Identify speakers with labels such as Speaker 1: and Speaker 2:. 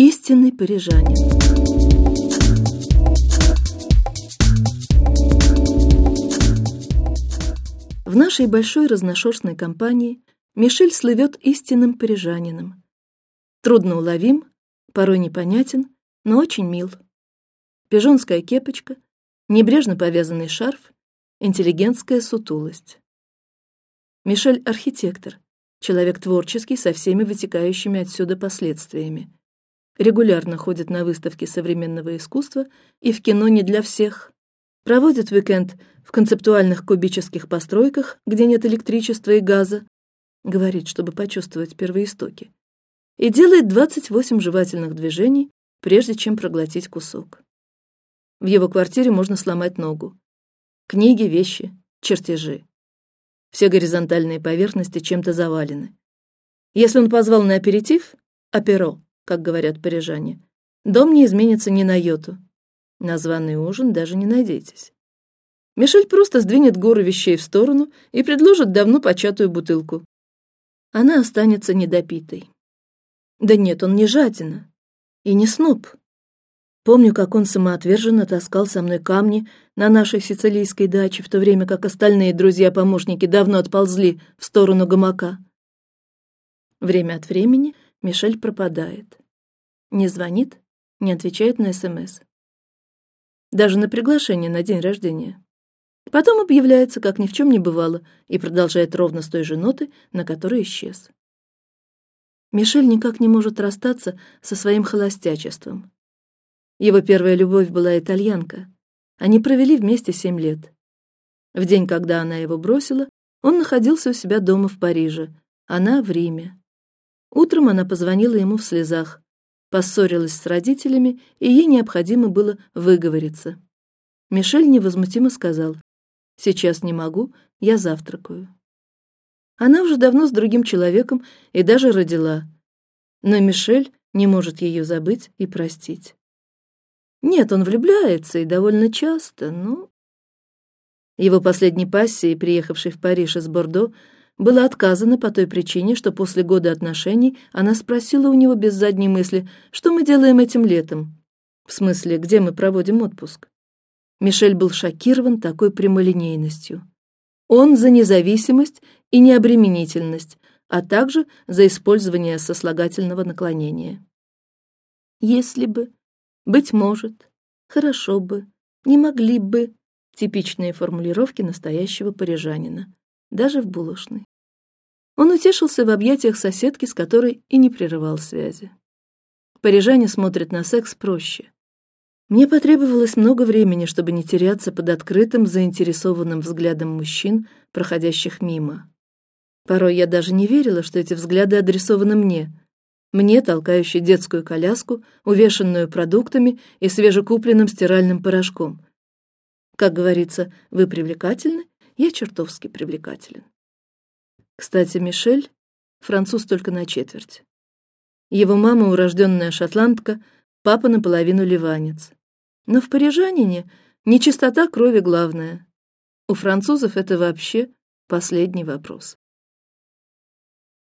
Speaker 1: Истинный парижанин. В нашей большой разношерстной компании Мишель слывет истинным парижанином. Трудно уловим, порой непонятен, но очень мил. Пижонская кепочка, небрежно повязанный шарф, интеллигентская сутулость. Мишель архитектор, человек творческий со всеми вытекающими отсюда последствиями. Регулярно ходит на выставки современного искусства и в кино не для всех. Проводит уикенд в концептуальных кубических постройках, где нет электричества и газа. Говорит, чтобы почувствовать первоистоки. И делает 28 жевательных движений, прежде чем проглотить кусок. В его квартире можно сломать ногу. Книги, вещи, чертежи. Все горизонтальные поверхности чем-то завалены. Если он позвал на аперитив, аперо, как говорят парижане, дом не изменится ни на йоту. На званый ужин даже не надейтесь. Мишель просто сдвинет гору вещей в сторону и предложит давно початую бутылку. Она останется недопитой. Да нет, он не жадина и не сноб. Помню, как он самоотверженно таскал со мной камни на нашей сицилийской даче, в то время как остальные друзья-помощники давно отползли в сторону гамака. Время от времени Мишель пропадает, не звонит, не отвечает на СМС, даже на приглашение на день рождения. Потом объявляется, как ни в чем не бывало, и продолжает ровно с той же ноты, на которой исчез. Мишель никак не может расстаться со своим холостячеством. Его первая любовь была итальянка. Они провели вместе семь лет. В день, когда она его бросила, он находился у себя дома в Париже, она в Риме. Утром она позвонила ему в слезах, поссорилась с родителями, и ей необходимо было выговориться. Мишель невозмутимо сказал: "Сейчас не могу, я завтракаю". Она уже давно с другим человеком и даже родила, но Мишель не может ее забыть и простить. Нет, он влюбляется и довольно часто, но его последней пассии, приехавшей в Париж из Бордо, было отказано по той причине, что после года отношений она спросила у него без задней мысли, что мы делаем этим летом, в смысле, где мы проводим отпуск. Мишель был шокирован такой прямолинейностью. Он за независимость и необременительность, а также за использование сослагательного наклонения. Если бы быть может, хорошо бы, не могли бы типичные формулировки настоящего парижанина, даже в булочной. Он утешился в объятиях соседки, с которой и не прерывал связи. Парижане смотрят на секс проще. Мне потребовалось много времени, чтобы не теряться под открытым, заинтересованным взглядом мужчин, проходящих мимо. Порой я даже не верила, что эти взгляды адресованы мне, мне, толкающей детскую коляску, увешанную продуктами и свежекупленным стиральным порошком. Как говорится, вы привлекательны, я чертовски привлекателен. Кстати, Мишель француз только на четверть. Его мама урожденная шотландка, папа наполовину ливанец. Но в парижанине не чистота крови главная. У французов это вообще последний вопрос.